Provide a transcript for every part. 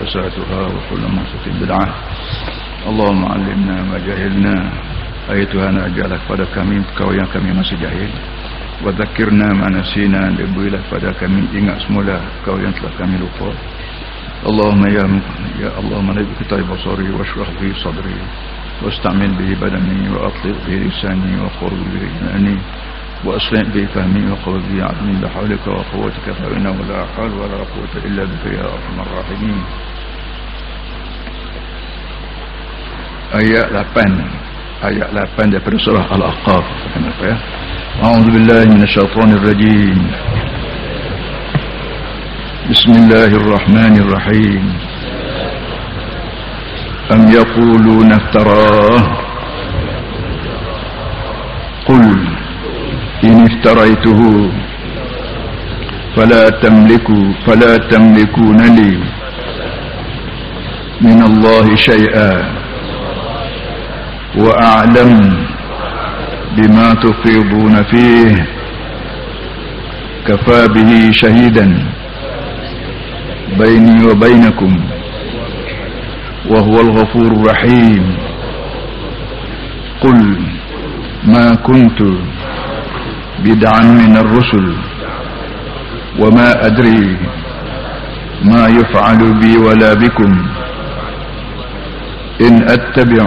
فساتها وكل ما بدعة. اللهم علمنا ما جهلنا. أيتها تهانا أجعلك فدا كمي كويا كمي مسي جاهل وذكرنا ما نسينا لبويلك فدا كمي إنا اسمولا كويا تلك كمي لقاء اللهم يا يا اللهم نبيك طيب بصري واشرح لي صدري. واستعمل به بدني وأطلق به لساني وقرب به إيماني. وأصلين به فهمين وقوة به عظمي بحولك وقوتك فإنه لا حول ولا قوة إلا بك يا أرحم الراحمين. آيات 8 آيات 8 dari surah Al-Aqaf kenapa أعوذ بالله من الشيطان الرجيم بسم الله الرحمن الرحيم أم يقولون افتراه قل إن افتريته فلا تملكوا فلا تملكون لي من الله شيئا وأعلم بما تفيضون فيه. كفى به شهيدا بيني وبينكم وهو الغفور الرحيم. قل ما كنت بدعا من الرسل وما أدري ما يفعل بي ولا بكم إن أتبع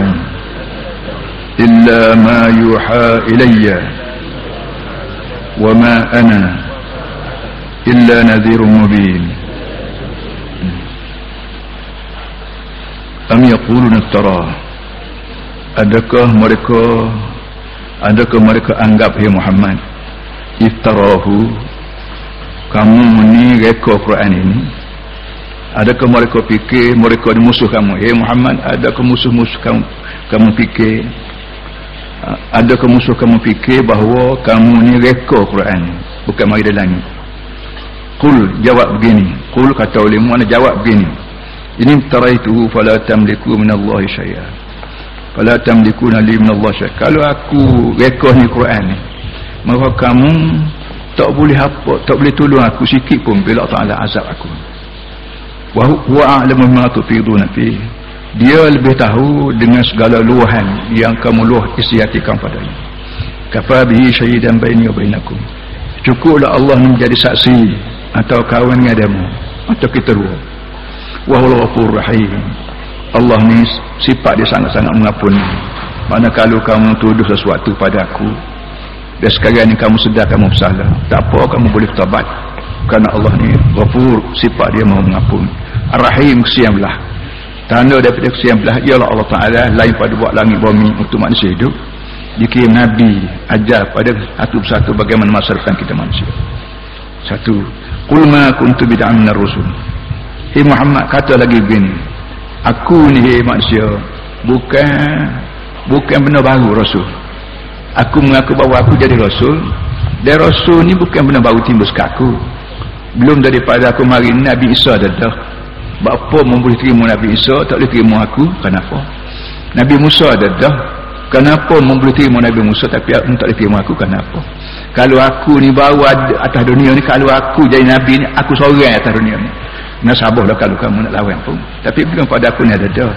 إلا ما يوحى إلي وما أنا إلا نذير مبين. Am yaquluna tara Adakah mereka Adakah mereka anggap Ya Muhammad Iftarahu Kamu ni reka Quran ini. Adakah mereka fikir Mereka ni musuh kamu? Ya Muhammad Adakah musuh-musuh kamu Kamu fikir? Adakah musuh kamu fikir Bahawa kamu ni reka Quran Bukan mari dalam ni Kul jawab begini. Kul kata oleh mana jawab begini. Ini taraituhu fala tamliku min Allah syai'a fala tamlikuna li min Allah syai'a kalau aku rekah ni Quran ni maka kamu tak boleh apa tak boleh tolong aku sikit pun bila Allah azab aku. Wa huwa a'lamu ma tufiduna fi dia lebih tahu dengan segala luahan yang kamu luah isyatikan padanya. Kafa bihi syahidan baini wa bainakum. Cukuplah Allah menjadi saksi atau kawan dengan demo atau kita dua. Wahul ghafur rahim. Allah ni sifat dia sangat-sangat mengampuni. Mana kalau kamu tuduh sesuatu pada aku dan sekarang ni kamu sedar kamu bersalah. Tak apa kamu boleh tabat kerana Allah ni ghafur sifat dia mahu mengampuni rahim kesian belah. Tanda daripada kesian belah ialah Allah Ta'ala lain pada buat langit bumi untuk manusia hidup. Dikirim Nabi ajar pada satu persatu bagaimana masyarakat kita manusia. Satu kulma kuntu bid'an minar rusul. Hei Muhammad kata lagi begini. Aku ni hei manusia Bukan Bukan benda baru Rasul Aku mengaku bahawa aku jadi Rasul. Dan Rasul ni bukan benda baru timbul ke aku. Belum daripada aku mari Nabi Isa dah Bapa boleh terima Nabi Isa Tak boleh terima aku. Kenapa? Nabi Musa dah Kenapa boleh terima Nabi Musa Tapi tak boleh terima aku. Kenapa? Kalau aku ni baru atas dunia ni Kalau aku jadi Nabi ni Aku seorang atas dunia ni. Nasabah lah kalau kamu nak lawan pun. Tapi belum pada aku ni ada dah.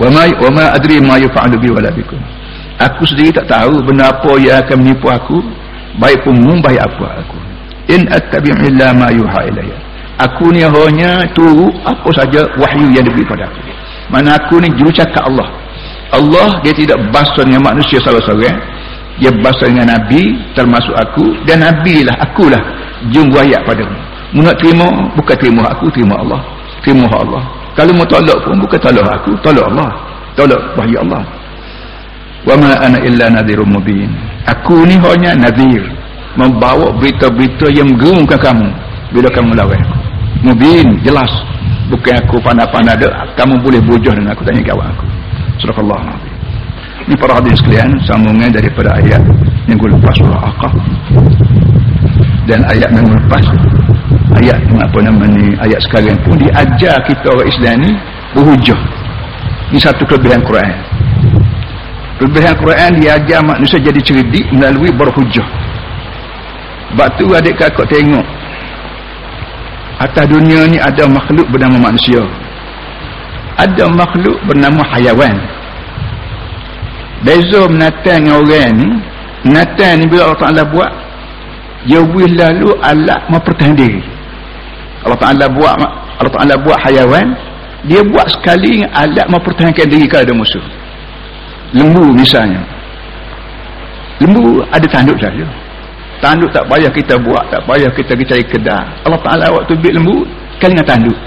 Wa ma adri ma yaf'alu bi wala bikum aku sendiri tak tahu benda apa yang akan menipu aku. Baik pun baik apa aku. In attabi' illa ma yuha ilayya. Aku ni hanya turu apa saja wahyu yang diberi pada aku. Mana aku ni juru cakap Allah. Allah dia tidak bahasa dengan manusia salah-salah dia bahasa dengan Nabi termasuk aku. Dan Nabi lah akulah jumpa ayat padamu. Mu nak terima bukan terima aku terima Allah. Terima Allah. Kalau mau tolak pun bukan tolak aku tolak Allah. Tolak wahyu Allah wa ma ana illa nadhirun mubin. Aku ni hanya nadhir membawa berita-berita yang menggerungkan kamu bila kamu lawan aku. Mubin jelas. Bukan aku pandai-pandai kamu boleh bujah dengan aku tanya kawan aku. Surah Allah ini para hadirin sekalian sambungan daripada ayat minggu lepas surah Aqaf dan ayat minggu lepas ayat apa nama ni ayat sekarang pun diajar kita orang Islam ni berhujah ini satu kelebihan Quran kelebihan Quran diajar manusia jadi cerdik melalui berhujah. Sebab tu adik kakak tengok atas dunia ni ada makhluk bernama manusia. Ada makhluk bernama hayawan. Beza menatang dengan orang ni menatang ni bila Allah Ta'ala buat dia boleh lalu alat mempertahan diri. Allah Ta'ala buat Allah Ta'ala buat hayawan dia buat sekali alat mempertahankan diri kalau ada musuh lembu misalnya. Lembu ada tanduk saja. Tanduk tak payah kita buat tak payah kita cari kedai. Allah Ta'ala waktu bit lembu kali dengan tanduk.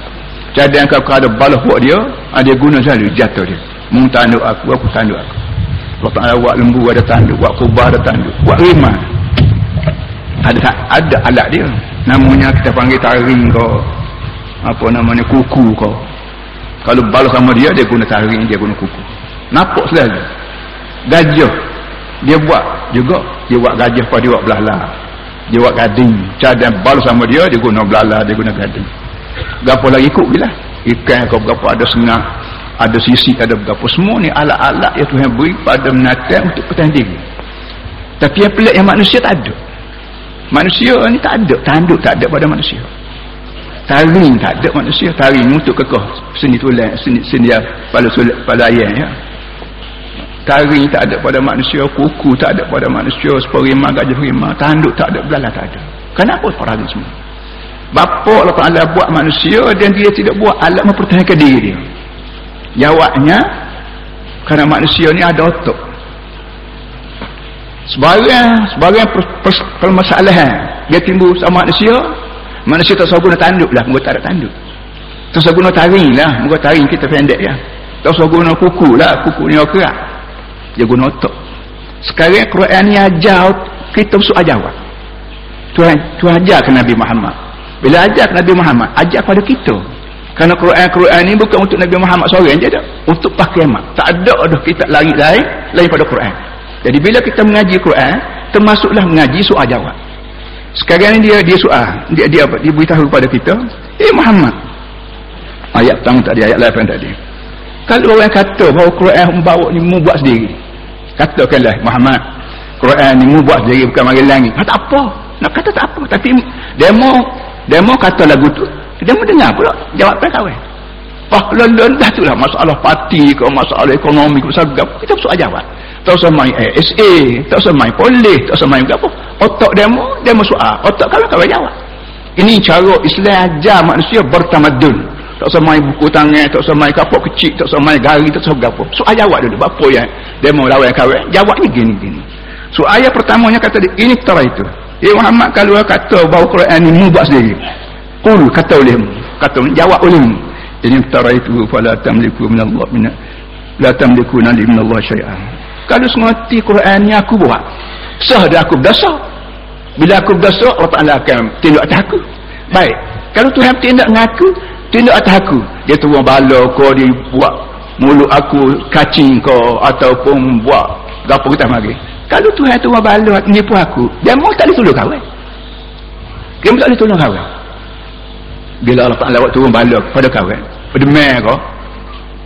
Jadi yang kau ada balas buat dia ah, dia guna selalu jatuh dia. Mung tanduk aku aku tanduk aku. Allah Ta'ala buat lembu ada tanduk buat kubah ada tanduk buat rimah. Ada ada alat dia. Namanya kita panggil taring kau. Apa namanya? Kuku kau. Kalau balas sama dia dia guna taring dia guna kuku nampak selalu gajah. Dia buat juga. Dia buat gajah pada dia buat belala. Dia buat gading. Cadang balas sama dia dia guna belala dia guna gading. Berapa lagi ikut bila? Ikan kau berapa ada sengah ada sisi ada berapa. Semua ni alat-alat yang Tuhan beri pada menatang untuk pertanding tapi yang pelik yang manusia tak ada. Manusia ni tak ada. Tanduk tak ada pada manusia. Taring tak ada manusia. Taring untuk kekeh. Seni tulang seni, seni pada, pada ayam ya taring tak ada pada manusia kuku tak ada pada manusia seperima gajah rima tanduk tak ada belala tak ada. Kenapa perang semua? Bapa Allah Ta'ala buat manusia dan dia tidak buat alat mempertahankan diri dia. Jawabnya kerana manusia ni ada otak. Sebagian sebagian permasalahan. Dia timbul sama manusia manusia tak usah guna tanduk lah muka tak ada tanduk. Tak usah guna taring lah muka taring kita pendek ya tak usah guna kuku lah kuku ni kerak dia guna otak. Sekarang Quran ni ajar kita soal jawab Tuhan Tuhan ajar ke Nabi Muhammad? Bila ajar ke Nabi Muhammad ajar pada kita. Kerana Quran-Quran ni bukan untuk Nabi Muhammad seorang je dah. Untuk mak tak ada dah kita lari lain lain pada Quran. Jadi bila kita mengaji Quran termasuklah mengaji soal jawab sekarang ni dia dia soal dia dia apa dia beritahu kepada kita eh Muhammad. Ayat pertama tadi ayat 8 tadi kalau orang kata bahawa Quran membawa ni mu buat sendiri katakanlah Muhammad Quran ni mu buat sendiri bukan mari langit. Ha, tak apa. Nak kata tak apa tapi demo demo kata lagu tu demo dengar pula jawab apa kawan. Pahlawan dah tu lah masalah parti ke masalah ekonomi ke segap kita soal jawab. Tak usah main ASA tak usah main polis tak usah main apa. Otak demo demo soal. Otak kawan kawan jawab. Ini cara Islam ajar manusia bertamadun tak usah main buku tangan tak usah main kapok kecil tak usah main gari tak usah apa so ayat jawab dulu apa yang dia mau lawan kawan jawabnya gini gini so ayat pertamanya kata dia ini tara itu. Ya Muhammad kalau kata bahawa Quran ini buat sendiri. Kul kata olehmu kata jawab olehmu ini tara itu fala tamliku minallah min la tamliku nali minallah syai'an. Kalau semati Quran ni aku buat sah dia aku berdosa. Bila aku berdosa Allah Ta'ala akan tindak atas aku. Baik kalau Tuhan tindak dengan aku tindak atas aku. Dia turun bala kau dia buat mulut aku kacing kau ataupun buat apa kita mari kalau Tuhan turun bala nipu aku dia mau tak boleh tolong kawan. Dia tak boleh tolong kawan. Bila Allah Ta'ala waktu turun bala pada kawan pada mer kau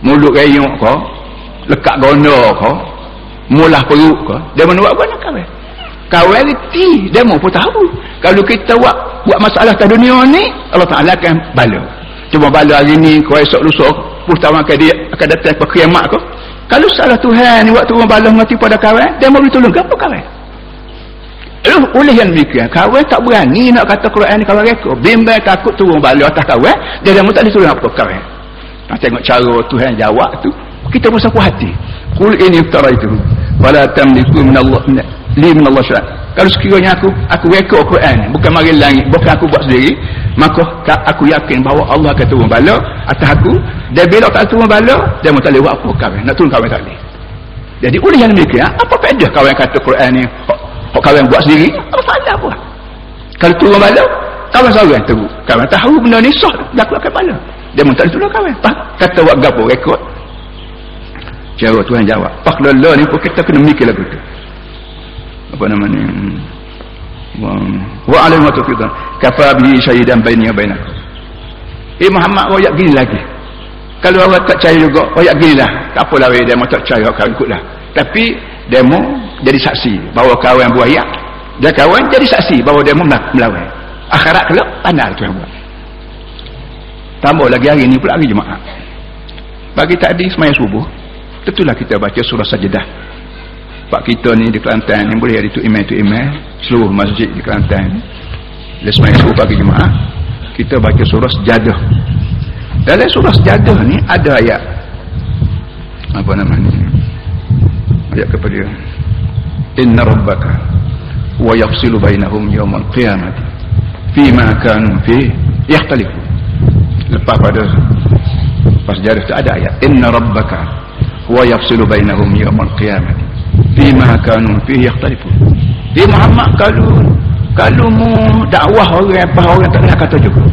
mulut rayuk kau lekat gono kau mulah perut kau dia mau buat apa nak kawan kawan reti dia mau pun tahu. Kalau kita buat buat masalah ke dunia ni Allah Ta'ala akan bala cuma bala hari ni kau esok lusa puluh tahun akan dia akan datang ke kiamat kau. Kalau salah Tuhan ni waktu orang balas mati pada kawan dia mau tolong ke apa kawan? Lalu oleh yang demikian kawan tak berani nak kata Quran ni kawan reka. Bimbang takut turun bala atas kawan dia dah tak disuruh apa kawan. Nak tengok cara Tuhan jawab tu kita pun puas hati. Kul ini itu wala tamliku min Allah li min kalau sekiranya aku aku reka Quran bukan mari langit bukan aku buat sendiri maka aku yakin bahawa Allah akan turun bala atas aku. Dan bila tak turun bala dia boleh buat apa kawan nak turun kawan boleh. Jadi oleh yang demikian apa faedah kawan kata Quran ni? Hok kawan buat sendiri? Apa faedah apa kalau turun bala kawan seorang tu kawan tahu benda ni sah dah aku akan bala. Dia mau tak turun kawan. Kata buat gapo rekod. Cara Tuhan jawab. Pak lelah ni pun kita kena mikir lagu tu apa namanya wa alim wa tufidan kafa bihi syahidan baini wa bainakum. Eh Muhammad royak gini lagi. Kalau orang tak percaya juga royak gini lah. Tak apalah dia mau tak percaya kau ikutlah tapi demo jadi saksi. Bahawa kawan buaya dia kawan jadi saksi. Bahawa demo melawan. Akhirat kelak pandai Tuhan buat. Tambah lagi hari ni pula hari Jumaat. Bagi tadi semaya subuh. Tentulah kita baca surah sajadah pak kita ni di Kelantan yang boleh ada tu email tu email. Seluruh masjid di Kelantan. Dia semaya subuh pagi Jumaat. Kita baca surah sejadah. Dalam surah sejadah ni ada ayat. Apa nama ni? Ayat kepada inna rabbaka wa yafsilu bainahum yawmal qiyamati fima kanu fi yakhtalifu lepas pada pas sejarah itu ada ayat. Inna rabbaka wa yafsilu bainahum yawmal qiyamati fima kanu fi yakhtalifu di Muhammad kalau kalau mu dakwah orang apa orang tak nak kata juga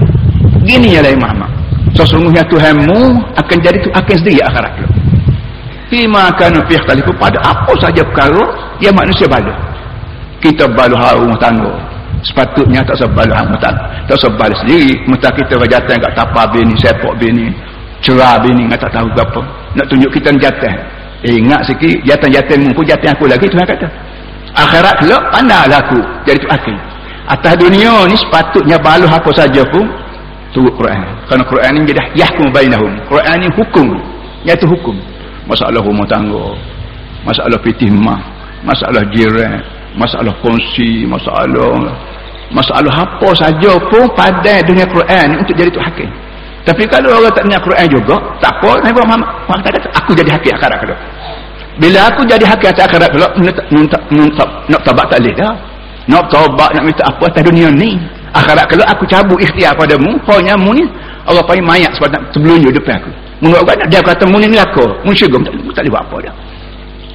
gini ya lah Muhammad. Sesungguhnya Tuhanmu akan jadi tu akan sendiri akhirat lu fima kanu fi yakhtalifu pada apa saja perkara dia manusia balu kita balu harum tangga. Sepatutnya tak sebal harum tangga tak sebal sendiri. Mentah kita berjatan kat tapa bini sepok bini cerah bini tak tahu apa. Nak tunjuk kita jatan eh, ingat sikit jatan-jatan pun jatan aku lagi Tuhan kata. Akhirat kelak pandanglah aku. Jadi tu akhir atas dunia ni sepatutnya balu apa saja pun turut Quran. Kerana Quran ni jadi yahkum bainahum. Quran ni hukum iaitu hukum. Masalah rumah tangga masalah pitih mah masalah jiran masalah kongsi masalah masalah apa saja pun pada dunia Quran untuk jadi tu hakim tapi kalau orang tak dengar Quran juga tak apa Nabi Muhammad kata aku jadi hakim akhirat kalau bila aku jadi hakim akhirat kalau nak tabak tak boleh dah. Nak tabak nak minta apa atas dunia ni. Akhirat kalau aku cabut ikhtiar padamu pokoknya mu ni. Allah panggil mayat sebab nak terbelunjuk depan aku. Menurut aku dia kata mu ni ni aku. Mu syurga tak, boleh buat apa dah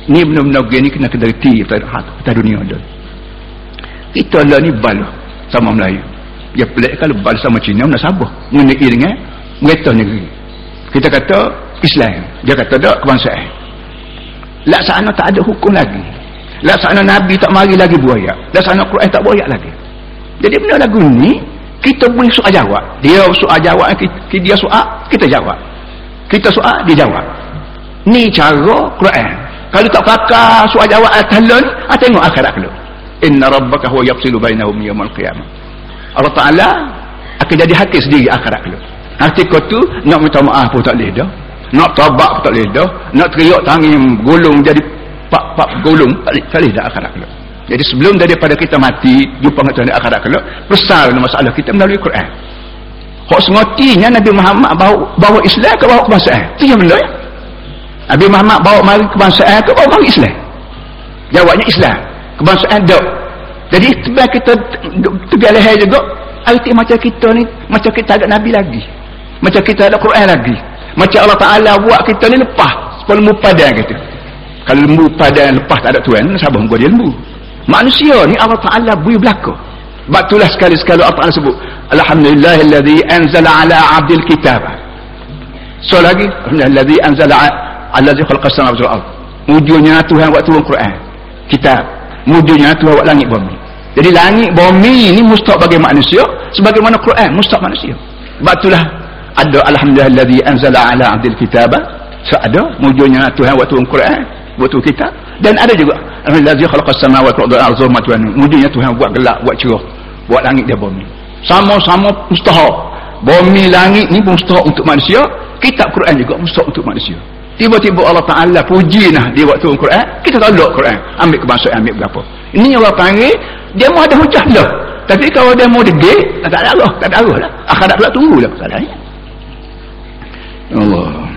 ni benar-benar gini kena kedeliti atas dunia dah kita lah ni bal sama Melayu. Dia pelik kalau bal sama Cina nak sabar. Mengenai dengan mereka negeri. Kita kata Islam. Dia kata tak kebangsaan laksana tak ada hukum lagi. Laksana Nabi tak mari lagi buaya. Laksana Quran tak buaya lagi. Jadi benda lagu ni kita boleh soal jawab. Dia soal jawab dia soal kita jawab. Kita soal dia jawab. Ni cara Quran. Kalau tak pakar soal jawab al-talun ah, tengok akhirat dulu inna rabbaka huwa yafsilu bainahum yawmal qiyamah. Allah Ta'ala akan jadi hakim sendiri akhirat dulu hati kau tu nak minta maaf pun tak boleh dah nak pun tak boleh dah. Nak teriak tangan gulung jadi pak pak gulung tak boleh, tak dah akhirat dulu jadi sebelum daripada kita mati jumpa dengan Tuhan akhirat dulu besar masalah kita melalui Quran. Hak sengotinya Nabi Muhammad bawa, bawa Islam ke bawa kebangsaan? Itu yang benda ya? Nabi Muhammad bawa mari kebangsaan ke bawa Islam? Jawabnya Islam. Kebangsaan dok jadi sebenarnya kita tegal leher juga. Arti macam kita ni macam kita ada Nabi lagi. Macam kita ada Quran lagi macam Allah Ta'ala buat kita ni lepas. Sepuluh lembu padan kita kalau lembu padan lepas tak ada Tuhan sabar muka dia lembu. Manusia ni Allah Ta'ala bui belakang sebab sekali-sekali Allah Ta'ala sebut Alhamdulillahilladzi anzala ala abdil kitab. So lagi Alhamdulillahilladzi anzala allazi khalaqas samawati wal ard. Wujudnya Tuhan buat turun Quran kitab. Wujudnya Tuhan buat langit bumi. Jadi langit bumi ini mustaq bagi manusia sebagaimana Quran mustaq manusia. Sebab itulah ada alhamdulillah allazi anzala ala abdil kitab so ada Tuhan buat turun Quran buat turun kitab. Dan ada juga allazi khalaqas samawati wal ard zulmatan wujudnya Tuhan buat gelap buat cerah buat langit dan bumi. Sama-sama mustahak. Bumi langit ni mustahak untuk manusia kitab Quran juga mustahak untuk manusia. Tiba-tiba Allah Ta'ala puji nah di waktu Al-Quran kita tolak Quran. Ambil kebangsaan ambil berapa. Ini Allah panggil dia mau ada hujah dah tapi kalau dia mau degil tak ada Allah tak ada Allah lah. Akhirat pula tunggu lah masalahnya ya Allah.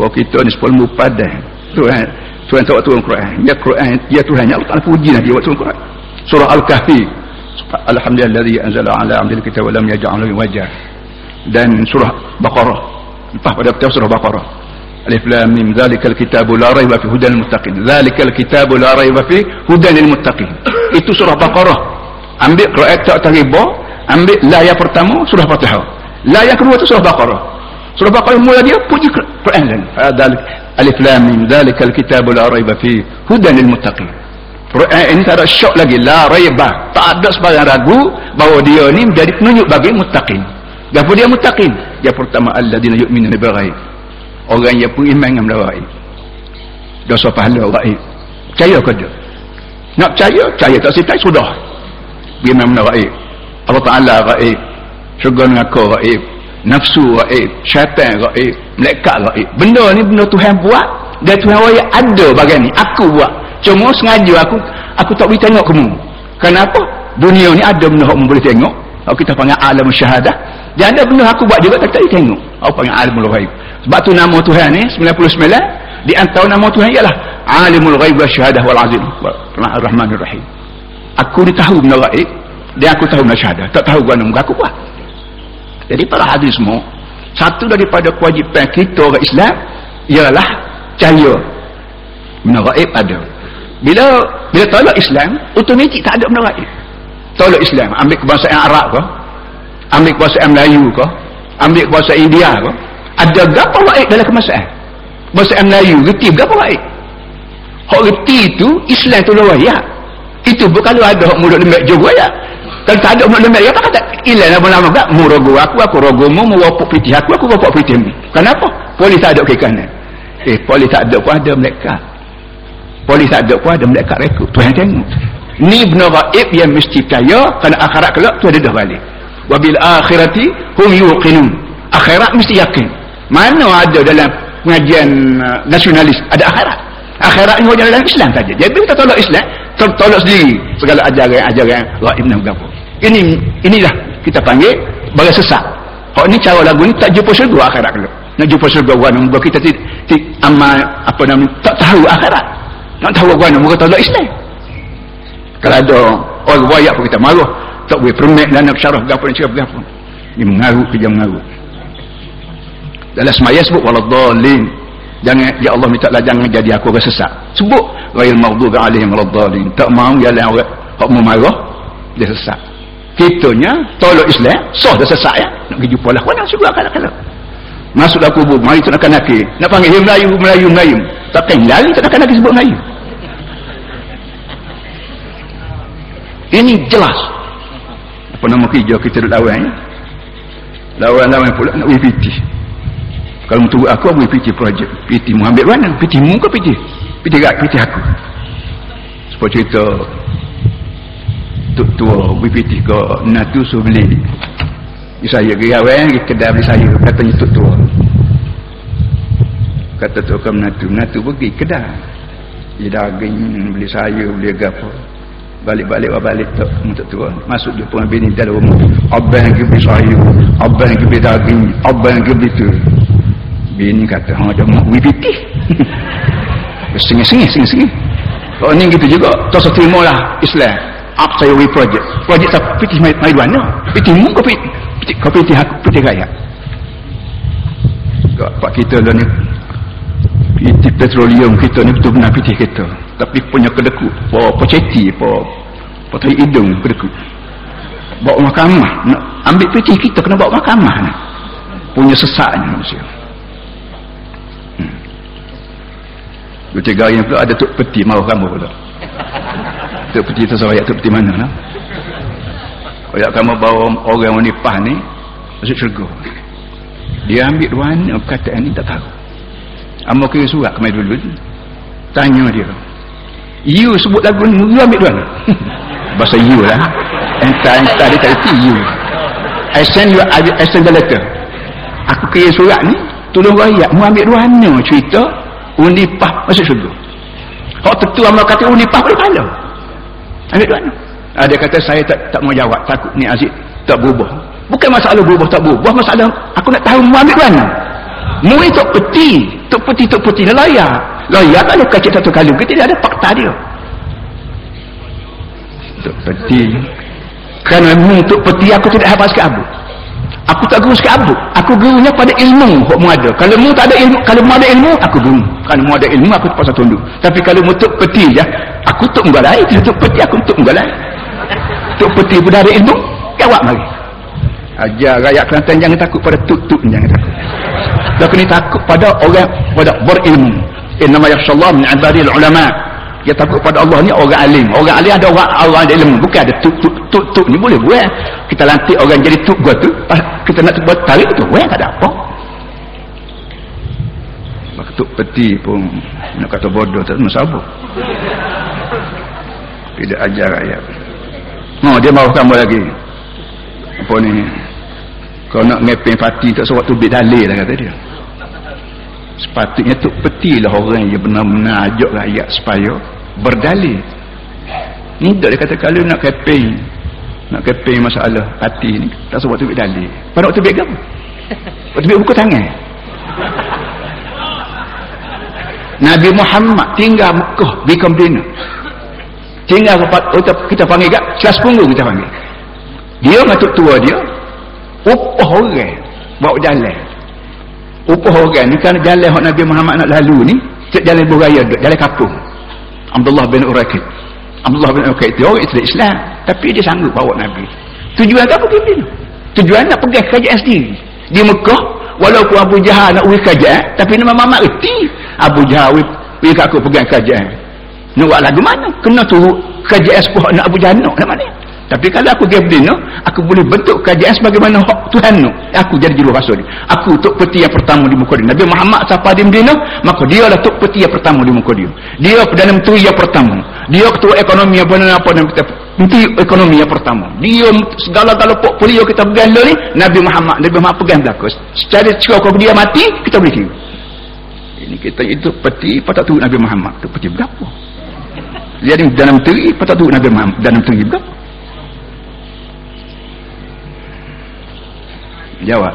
Bahawa kita ni sepuluh mupadan Tuhan Tuhan tak waktu Al-Quran ya Quran ya Tuhan ya Allah puji nah di waktu Al-Quran surah Al-Kahfi. Alhamdulillah anzala ala amdil kita walam yaja'ala wajah. Dan surah Baqarah. Lepas pada surah Baqarah. Alif lam mim. Zalikal kitabu la raiba fi hudal muttaqin. Zalikal kitabu la raiba fi hudal lil muttaqin. Itu surah baqarah. Ambil qiraat tak riba ambil la yang pertama surah fatihah. La yang kedua itu surah baqarah surah baqarah mula dia puji Quran dan alif lam mim. Zalikal kitabu la raiba fi hudal lil muttaqin. Quran ini tak ada syok lagi. La raiba. Tak ada sebarang ragu bahawa dia ni menjadi penunjuk bagi muttaqin. Siapa dia muttaqin? Yang pertama alladzina yu'minuna bil ghaib. Orang yang beriman dengan benda gaib dosa pahala gaib percaya ke dia? Nak percaya? Percaya. Tak sitai sudah. Beriman benda gaib Allah Ta'ala gaib syurga dengan kau gaib nafsu gaib syaitan gaib malaikat gaib benda ni benda Tuhan buat. Dan Tuhan waya ada bagian ni. Aku buat. Cuma sengaja aku aku tak boleh tengok kamu. Kenapa? Dunia ni ada benda yang boleh tengok. Kalau kita panggil alam syahadah. Dia ada benda aku buat juga tak boleh tengok. Aku panggil alam ghaib. Sebab tu nama Tuhan ni 99 di antara nama Tuhan ialah alimul ghaib wa syahadah wal azim. Rahmanir rahim aku ni tahu benda gaib dia aku tahu benda syahadah. Tak tahu guna muka aku buat jadi para hadis semua. Satu daripada kewajipan kita orang Islam ialah cahaya. Benda gaib ada. Bila bila tolak Islam otomatik tak ada benda gaib. Tolak Islam ambil kebangsaan Arab ke ambil kebangsaan Melayu ke ambil kebangsaan India ke ada berapa gaib dalam kebangsaan? Kebangsaan Melayu reti berapa gaib? Hak reti itu Islam tu lawa ya. Itu bukan ada hak mulut lembek juga ya kalau tak ada mulut lembek apa kata ilah nama-nama gak mu rogo aku aku rogo mu mu wapuk pitih aku aku wapuk pitih mu. Kenapa? Polis tak ada ke kanan eh polis tak ada pun ada mereka. Polis tak ada pun ada mereka rekod. Tuhan tengok. Ni benar gaib yang mesti percaya kerana akhirat kelak tu ada dah balik. Wabil akhirati hum yuqinun. Akhirat mesti yakin. Mana ada dalam pengajian uh, nasionalis ada akhirat. Akhirat ni hanya dalam Islam saja. Jadi kita tolak Islam tolak sendiri. Segala ajaran-ajaran gaib dan berapa ini inilah kita panggil bagi sesak. Kalau ni cara lagu ni tak jumpa syurga akhirat kelak. Nak jumpa syurga gua nama kita ti, ti amal apa nama tak tahu akhirat. Nak tahu gua nama tolak Islam. Kalau ada orang wayak pun kita marah. Tak boleh permit dan nak syarah berapa dan cakap berapa ini mengaruh kerja mengaruh dalam semaya sebut waladhalin. Jangan ya Allah minta lah jangan jadi aku orang sesat sebut ghail maghdubi alaihim waladhalin tak mau jalan orang hak mau marah dia sesat kitanya tolak Islam sah dah sesat ya nak pergi jumpa lah. Mana suruh akal-akal masuklah kubur mari tak nak nakir nak panggil Melayu Melayu Melayu. Tak kan lari tak nak nakir sebut Melayu. Ini jelas. Apa nama kerja kita duduk lawan ya? lawan-lawan pula nak WPT kalau untuk aku aku WPT projek. PT mu ambil mana? PT mu ke PT PT kat PT aku. Sebab cerita tuk tua WPT ke natu so beli saya pergi pergi kedai beli saya katanya tuk tua. Kata tu ke menatu menatu pergi kedai. Dia daging beli saya beli apa balik-balik balik tak untuk tua. Masuk dia pun bini dalam rumah. Abang yang beli sayur abang yang beli daging abang yang beli tu. Bini kata ha ada mak WPT sengih-sengih sengih-sengih. Kalau ni gitu juga. Tak terima lah Islam up saya we project? Project tak pitih mai mai mana pitih mu ke pitih kau pitih aku pitih raya kau pak kita lah ni. Pitih petroleum kita ni betul benar pitih kita. Tapi punya kedeku bawa poceti bawa potai hidung kedeku bawa mahkamah. Nak ambil peti kita kena bawa mahkamah ni. Punya sesaknya manusia. Hmm. Ketiga yang pula ada tuk peti mahu kamu pula tuk peti tu saya tuk peti mana lah? Kayak kamu bawa orang menipah ni masuk syurga. Dia ambil mana perkataan ni tak tahu. Amal kira surat kemai dulu. Tanya dia. You sebut lagu ni You ambil tuan Bahasa you lah. Entah entah dia tak erti you. I send you I send the letter. Aku kira surat ni Tolong rakyat. Mu ambil mana cerita Unipah masuk syurga. Kalau tentu amal kata unipah boleh pahala Ambil tuan. Ah, Dia kata saya tak tak mau jawab. Takut ni Aziz tak berubah. Bukan masalah berubah tak berubah. Masalah aku nak tahu mu ambil mana Mu ni tak peti. Tak peti tak peti Dia layak. Layak kalau kacik satu kali Kita tidak ada fakta dia. Untuk peti. Kerana untuk peti aku tidak hafal sikit abu Aku tak guru sikit abu. Aku gurunya pada ilmu Hak mu ada. Kalau mu tak ada ilmu Kalau mu ada ilmu Aku guru. Kalau mu ada ilmu Aku terpaksa tunduk. Tapi kalau mu untuk peti je Aku untuk menggalai Untuk peti aku untuk menggalai Untuk peti pun ada ilmu Jawab lagi Ajar rakyat Kelantan jangan takut pada tuk-tuk Jangan takut. Tapi ni takut pada orang Pada berilmu. Innama yakhshallah min ibadil ulama dia takut pada Allah ni orang alim. Orang alim ada orang orang ada ilmu. Bukan ada tuk tuk tuk tuk ni boleh buat. Kita lantik orang jadi tuk gua tu kita nak buat tarik tu buat tak ada apa. Waktu peti pun nak kata bodoh tak masalah tidak ajar ayat no dia bawa tambah lagi. Apa ni? Kau nak ngepeng parti tak sebab tu dalil lah kata dia. Sepatutnya tu petilah orang yang benar-benar ajak rakyat supaya berdalil. Ni dia kata kalau nak kepeng nak kepeng masalah hati ni tak sebab tu dalil. Pada waktu baik apa? Waktu baik buku tangan. Nabi Muhammad tinggal Mekah di Medina. Tinggal kita, kita panggil kat kelas punggung kita panggil. Dia ngatuk tua dia upah orang bawa jalan. Upah orang ni kan jalan yang Nabi Muhammad nak lalu ni cek jalan beraya jalan kapung. Abdullah bin Urakid. Abdullah bin Urakid itu orang Islam tapi dia sanggup bawa Nabi. Tujuan apa dia? Tujuan nak pegang kerajaan sendiri. Di Mekah walaupun Abu Jahal nak uik kerajaan tapi Nabi Muhammad reti Abu Jahal uik aku pegang kerajaan nak buat lagu mana kena turut kerajaan sepuh nak Abu Jahal nak mana tapi kalau aku pergi Medina aku boleh bentuk kerajaan sebagaimana hak Tuhan nak aku jadi juru rasul ni aku tok peti yang pertama di muka dia. Nabi Muhammad siapa di Medina maka dia lah tok peti yang pertama di muka dia. Dia Perdana Menteri yang pertama. Dia ketua ekonomi apa dan apa dan kita Menteri ekonomi yang pertama. Dia segala-gala portfolio kita pegang ni Nabi Muhammad. Nabi Muhammad pegang belakang secara cerita kalau dia mati kita boleh kira ini kita itu peti patut tu Nabi Muhammad. Tu peti berapa? Dia ni dalam menteri patut tu Nabi Muhammad. Dalam menteri berapa jawab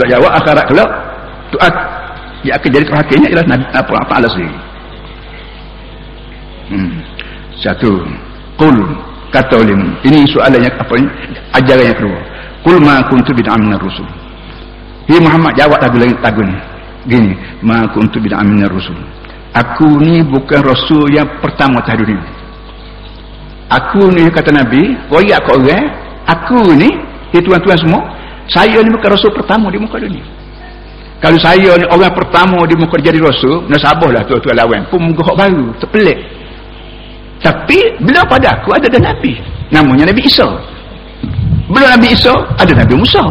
tak jawab akhirat kelak tu dia akan jadi perhatiannya ialah apa apa Allah sendiri hmm. satu Qul kata olehmu. Ini soalan yang apa ini? Ajaran yang kedua. Qul ma kuntu bid'an minar rusul. Hi Muhammad jawab lagu lain lagu ni. Gini, ma kuntu bid'an minar rusul. Aku ni bukan rasul yang pertama atas dunia. Aku ni kata Nabi, royak kau orang, aku ni, hi tuan-tuan semua, saya ni bukan rasul pertama di muka dunia. Kalau saya ni orang pertama di muka jadi rasul, nasabahlah tuan-tuan lawan pun muka baru, terpelik. Tapi bila pada aku ada dan Nabi. Namanya Nabi Isa. Bila Nabi Isa ada Nabi Musa.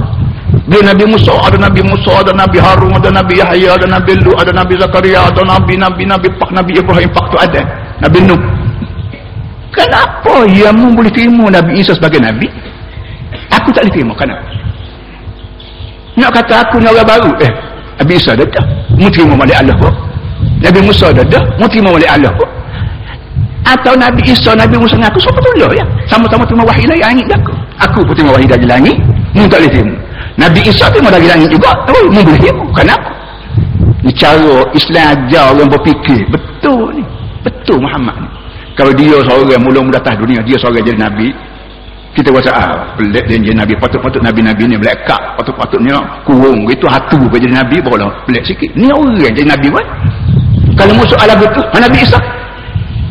Bila Nabi Musa ada Nabi Musa, ada Nabi Harun, ada Nabi Yahya, ada Nabi Lu, ada Nabi Zakaria, ada Nabi Nabi Nabi Pak Nabi Ibrahim Pak tu ada. Nabi Nuh. Kenapa yang boleh terima Nabi Isa sebagai Nabi? Aku tak boleh terima. Kenapa? Nak kata aku ni orang baru. Eh, Nabi Isa dah dah. Mu terima oleh Allah pun. Nabi Musa dah dah. Mu terima oleh Allah pun atau Nabi Isa Nabi Musa aku siapa tu ya. Sama-sama terima wahyu dari langit aku aku pun terima wahyu dari langit. Mu tak boleh terima. Nabi Isa terima dari langit juga. Oh mu boleh terima. Kenapa? Ni cara Islam ajar orang berfikir. Betul ni. Betul Muhammad ni. Kalau dia seorang mula-mula atas dunia dia seorang jadi Nabi kita rasa ah pelik dia jadi Nabi patut-patut Nabi-Nabi ni kak patut-patutnya kurung itu hatu jadi Nabi barulah pelik sikit ni orang jadi Nabi kan kalau musuh ala betul Nabi Isa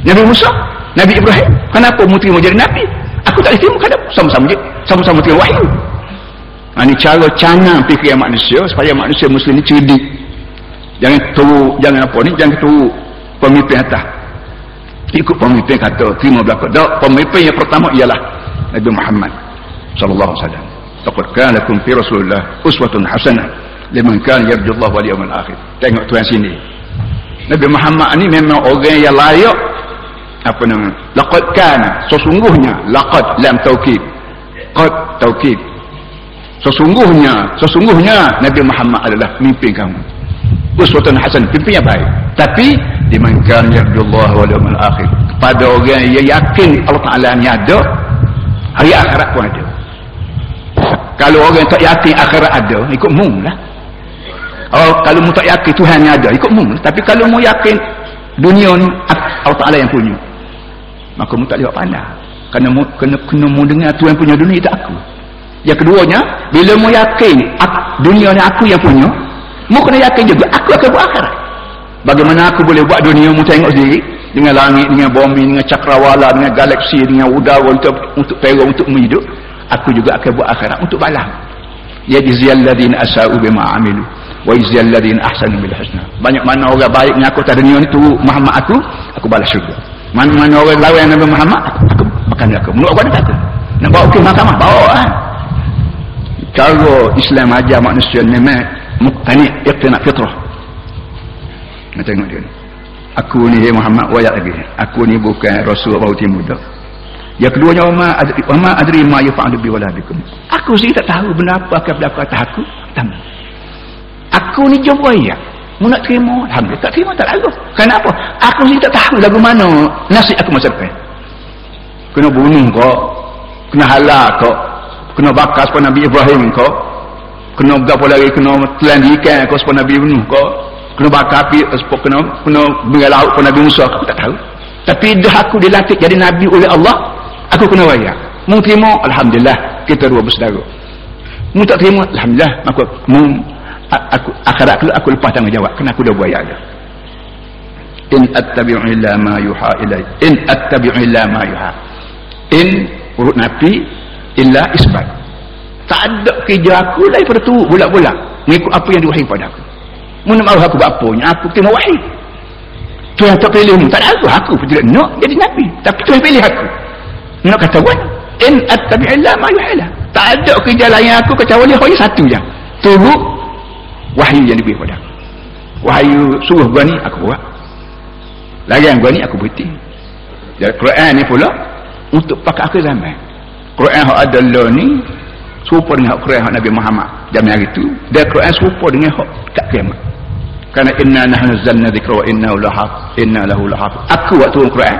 Nabi Musa, Nabi Ibrahim. Kenapa mu terima jadi Nabi? Aku tak terima kenapa? Sama-sama je. Sama-sama terima wahyu. Ha, ini cara canang fikiran manusia supaya manusia muslim ini cerdik. Jangan teruk, jangan apa ni, jangan teruk pemimpin atas. Ikut pemimpin kata, terima belakang. Tak, pemimpin yang pertama ialah Nabi Muhammad sallallahu alaihi wasallam. Laqad kana lakum fi Rasulillah uswatun hasanah liman kana yarjullah wal yawmal akhir. Tengok tuan sini. Nabi Muhammad ni memang orang yang layak. Apa nama? Laqad kana. Sesungguhnya laqad lam taukid qad taukid sesungguhnya sesungguhnya Nabi Muhammad adalah pemimpin kamu. Uswatun hasan pemimpin yang baik. Tapi dimankan yarjullah wal yawmal akhir. Kepada orang yang yakin Allah Taala ni ada hari akhirat pun ada. Kalau orang tak yakin akhirat ada ikut mum lah. Oh, kalau mu tak yakin Tuhan ada ikut mum tapi kalau mu yakin dunia ni Allah Taala yang punya? Maka mu tak boleh pandang. Kerana mu, kena, kena mu dengar Tuhan punya dunia itu aku. Yang keduanya bila mu yakin dunia ni aku yang punya mu kena yakin juga aku akan buat akhirat. Bagaimana aku boleh buat dunia mu tengok sendiri dengan langit, dengan bumi, dengan cakrawala dengan galaksi, dengan udara untuk untuk perak, untuk hidup aku juga akan buat akhirat untuk balas. Yajziyal ladin asa'u bima amilu wa yajziyal ladin ahsanu bil husna. Banyak mana orang baik dengan aku atas dunia ni tu Muhammad aku aku balas syurga. Mana-mana orang lawan Nabi Muhammad aku makan aku. Menurut aku. Ada tak nak bawa ke mahkamah? Bawa kan cara Islam ajar manusia memang muktani iqtina fitrah. Nak tengok dia ni aku ni Muhammad wayak lagi. Aku ni bukan Rasul Bahuti Muda yang keduanya adri wama adri ma yafa'alu bi wala bikum aku sendiri tak tahu benda apa akan berlaku atas aku. Tak aku ni jom ya mu nak terima? Alhamdulillah. Tak terima tak lagu. Kenapa? Aku sendiri tak tahu lagu mana nasib aku masa depan. Kena bunuh kau kena halak kau kena bakar sepada Nabi Ibrahim kau kena berapa lagi kena telan ikan kau sepada Nabi Nuh kau kena bakar api kena kena mengalau sepada Nabi Musa aku tak tahu. Tapi dah aku dilantik jadi Nabi oleh Allah aku kena bayar mu terima? Alhamdulillah. Kita dua bersaudara. Mu tak terima? Alhamdulillah. Aku mu aku akhirat aku, aku lepas tanggungjawab. Kena aku dah bayar dah in attabi'u illa ma yuha ilai. In attabi'u illa ma yuha. In urut nabi illa isbat. Tak ada kerja aku lain pada tu bulat-bulat. Mengikut apa yang diwahi pada aku mana mahu aku buat apanya aku terima wahi Tuhan tak pilih mu tak ada aku aku pun tidak nak jadi nabi. Tapi Tuhan pilih aku. Nak kata wan in attabi illa ma yuhala tak ada kerja lain aku kecuali hanya satu yang. Tunggu wahyu yang diberi pada wahyu suruh gua ni aku buat. Lagi yang gua ni aku berhenti. Jadi Quran ni pula untuk pakai akhir zaman Quran yang ada lah ni serupa dengan Quran Nabi Muhammad zaman hari itu dan Quran serupa dengan hak kat kiamat. Kerana inna nahnu zanna dhikra wa inna lahaf inna lahu lahaf. Aku waktu Quran.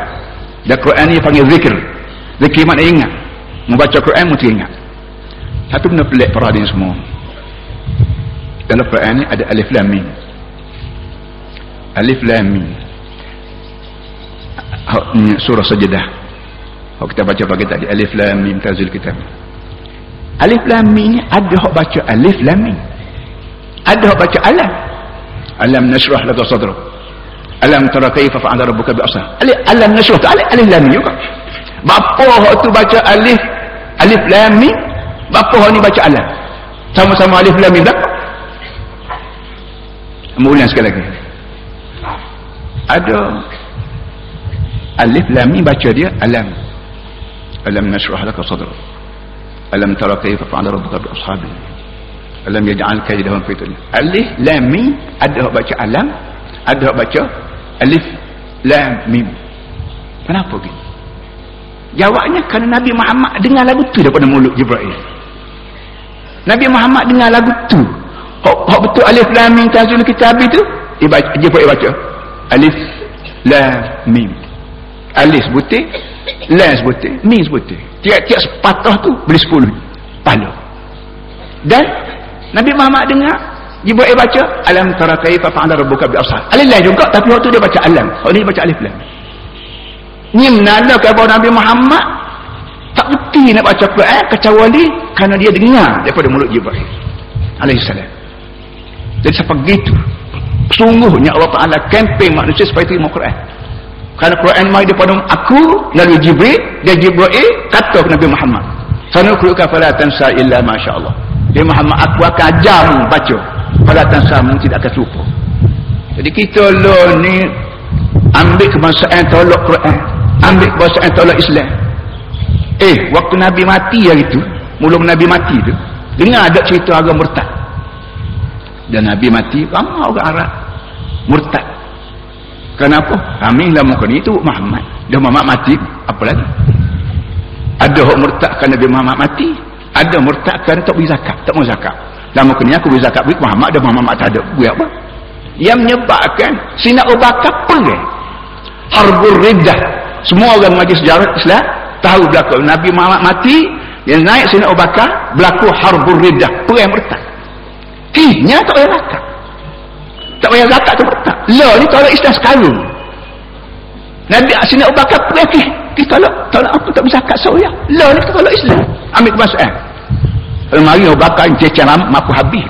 Dan Quran ni panggil zikir. Zikir makna ingat. Membaca Quran mesti ingat. Satu benda pelik para hadirin semua. Dalam Quran ni ada alif lam mim. Alif lam mim. Surah sajadah kalau kita baca pagi tadi. Alif lam mim tazil kitab. Alif lam mim ada hok baca alif lam mim. Ada hok baca alam. Alam nashrah laka sadrak. Alam tara kaifa fa'ala rabbuka bi asha. Alif alam nashrah alif alif lam mim juga. Bapa hok tu baca alif alif lam mim, bapa hok ni baca alam. Sama-sama alif lam mim tak? Ulang sekali lagi. Ada alif lam mim baca dia alam ألم نشرح لك alam tara kaifa fa'ala rabbuka bi ashabi. Alam yaj'al kaidahum fi tadlil alif lam mim. Ada hak baca alam ada hak baca alif lam mim. Kenapa begitu? Jawabnya kerana Nabi Muhammad dengar lagu tu daripada mulut Jibril. Nabi Muhammad dengar lagu tu. Hak betul alif lam mim tazul kitab itu dia baca, dia baca alif lam mim. Alif butik lam sebutir mi sebutir tiap-tiap sepatah tu beli sepuluh pahala. Dan Nabi Muhammad dengar Jibril baca alam tara kaifa fa'ala rabbuka bi ashab lam juga tapi waktu dia baca alam. Waktu dia baca alif lam. Ni menanda kepada Nabi Muhammad tak bukti nak baca Quran kecuali kerana dia dengar daripada mulut Jibril alaihi salam. Jadi sampai begitu sungguhnya Allah Ta'ala kempen manusia supaya terima Quran kerana Quran mai daripada aku lalu Jibril dan Jibril kata Nabi Muhammad sanukuka fala tansa illa masya-Allah. Dia Muhammad aku akan ajar baca. Fala tansa tidak akan lupa jadi kita lo ni ambil kebangsaan tolak Quran ambil kebangsaan tolak Islam. Eh waktu Nabi mati hari itu mulut Nabi mati tu dengar ada cerita agama murtad. Dan Nabi mati ramai orang Arab murtad Kenapa? Kami lah muka ni itu Muhammad. Dia Muhammad mati, apa lagi? Ada orang murtadkan Nabi Muhammad mati. Ada murtadkan tak beri zakat, tak mau zakat. Dalam muka ni aku beri zakat beri Muhammad, dan Muhammad tak ada. Beri apa? Yang menyebabkan sinak ubakar pergi. Harbur Riddah. Semua orang mengaji sejarah Islam tahu berlaku. Nabi Muhammad mati, yang naik sinak ubakar, berlaku Harbur Riddah. Pergi murtad. Kihnya tak boleh zakat tak payah zakat tu. Tak. Lah ni tolak Islam sekarang. Nabi sini Abu Bakar pergi kita tolak tolak apa? Tak bisa zakat saya lah ni kita tolak Islam. Ambil kemasaan kalau mari Abu Bakar yang cecah habis.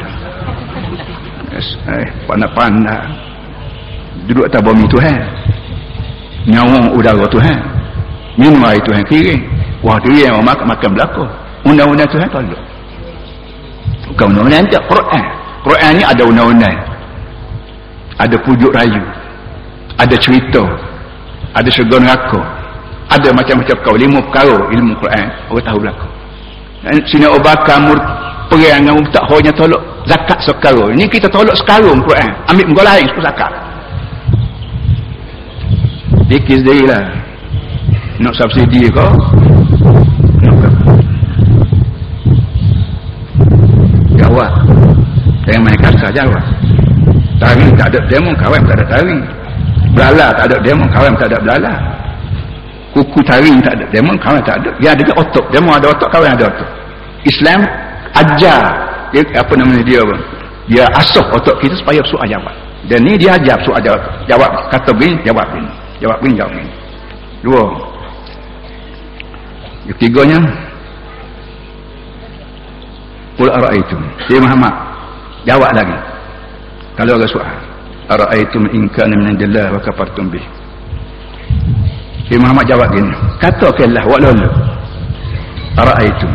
Yes. eh, pandai-pandai. Duduk atas bumi Tuhan nyawa udara Tuhan minum air Tuhan kiri. Wah dia yang makan makan belakang undang-undang Tuhan tolak. Bukan undang-undang tak Quran. Quran ni ada undang-undang ada pujuk rayu. Ada cerita. Ada syurga neraka ada macam-macam kau. Lima perkara ilmu Quran. Orang tahu belaka sini obaka mur perang dengan umm tak hanya tolak zakat sekarang. Ini kita tolak sekarang Quran. Ambil muka lain sepuluh zakat. Fikir sendiri lah nak subsidi kau jawab. Jangan main kasar jawab tari tak ada demo kawan tak ada tari belala tak ada demo kawan tak ada belala. Kuku tari tak ada demo kawan tak ada. Dia ada otot. Demo ada otot kawan ada otot. Islam ajar. Dia, apa namanya dia dia asuh otot kita supaya soal jawab. Dan ni dia ajar soal jawab. Jawab kata begini jawab begini. Jawab begini jawab begini. Dua. Yang ketiganya Qul ara'aytum. Ya Muhammad Jawab lagi Kalau ada soal Ara'aytum in kana min indillah wa kafartum bih. Ya Muhammad jawab gini Katakanlah walala Ara'aytum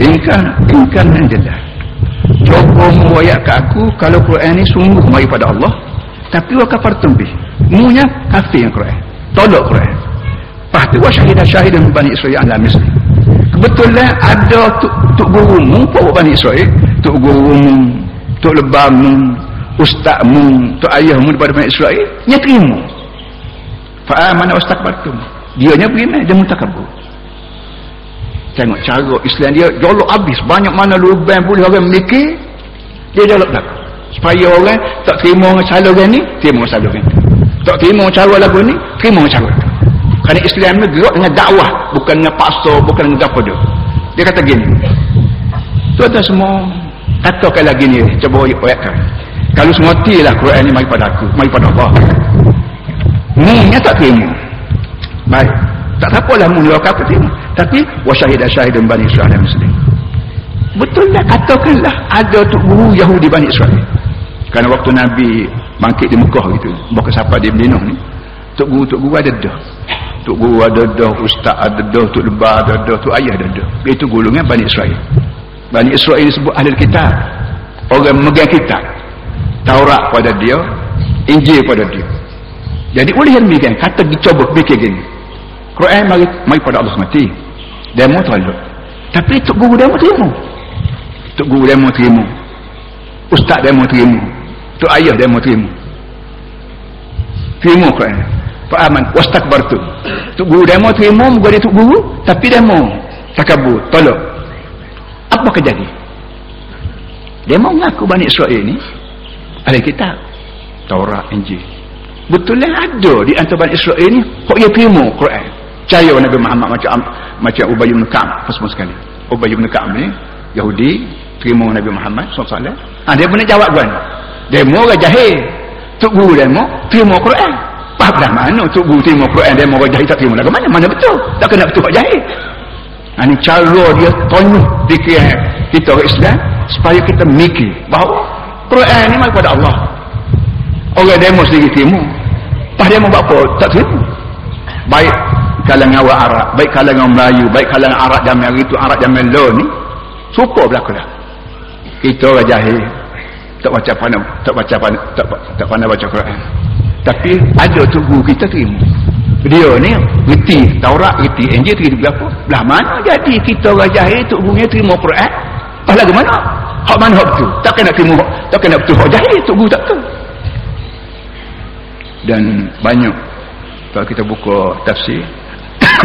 in kana in kana min indillah Coba muayak ke aku kalau Quran ni sungguh mari pada Allah. Tapi wa kafartum bih. Munya kafir yang Quran. Tolak Quran. Pasti wa syahidah syahidah bani Israel ala misli. Kebetulan ada tuk, tuk gurumu bawa Bani Israel. Tuk gurumu tuk lebamu ustazmu tuk ayahmu daripada Bani Israel dia terima. Fa'amana wastakbartum dia nya pergi dia mutakabur. Tengok cara Islam dia jolok habis. Banyak mana lubang boleh orang memiliki dia jolok tak supaya orang tak terima dengan cara orang ni terima dengan cara orang tak terima dengan cara lagu ni terima dengan cara tu. Kerana Islam ni gerak dengan dakwah bukan dengan paksa bukan dengan apa dia. Dia kata gini. Tuan-tuan semua katakan lagi ni cuba ayatkan kalau semua lah Quran ni mari pada aku. Mari pada Allah. Munya tak terima. Baik. Tak apalah mu ni apa terima. Tapi wa syahid syahidun bani Israel muslim. Betul tak? Katakanlah ada tu guru Yahudi bani Israel. Kerana waktu Nabi bangkit di Mekah gitu bukan siapa di Medina ni tok guru tok guru ada dah. Tok guru ada dah, ustaz ada dah, tok lebar ada dah, tok ayah ada dah. Itu golongan Bani Israel. Bani Israel disebut ahli kitab. Orang memegang kitab. Taurat pada dia, Injil pada dia. Jadi oleh yang demikian, kata dicoba fikir gini. Quran mari, mari pada Allah mati. Demo terlalu. Tapi tok guru demo terima. Tok guru demo terima. Ustaz demo terima. Tok ayah demo terima. Terima Quran. Pak Aman wastakbartu. Tok guru demo terima muka dia tok guru tapi demo takabur tolak. Apa kejadi? Demo mengaku Bani Israel ni ahli kitab Taurat Injil. Betul lah ada di antara Bani Israel ni kok dia terima Quran. Percaya Nabi Muhammad macam macam Ubay bin Ka'ab semua sekali. Ubay bin Ka'ab ni Yahudi terima Nabi Muhammad SAW. Ha, dia pun nak jawab kan. Demo ke jahil. Tok guru demo terima Quran. Faham dah mana untuk guru terima Quran dia mau jahit tak terima lagu mana? Mana betul? Tak kena betul Pak Jahit. Ha, ini cara dia tonyuh fikiran kita orang Islam supaya kita mikir bahawa Quran ni mai pada Allah. Orang demo sendiri terima. Pas mau buat apa? Tak terima. Baik kalangan awak Arab, baik kalangan Melayu, baik kalangan Arab zaman itu, Arab zaman lo ni, suka berlaku dah. Kita orang jahil, tak baca pandai, tak baca pandai, tak, tak pandai baca Quran tapi ada tu guru kita terima dia ni reti Taurat reti Injil terima berapa belah mana jadi kita orang jahil tu gurunya terima Quran pas lagu mana hak mana hak betul tak kena terima tak kena betul hak jahil tu guru tak betul dan banyak kalau kita buka tafsir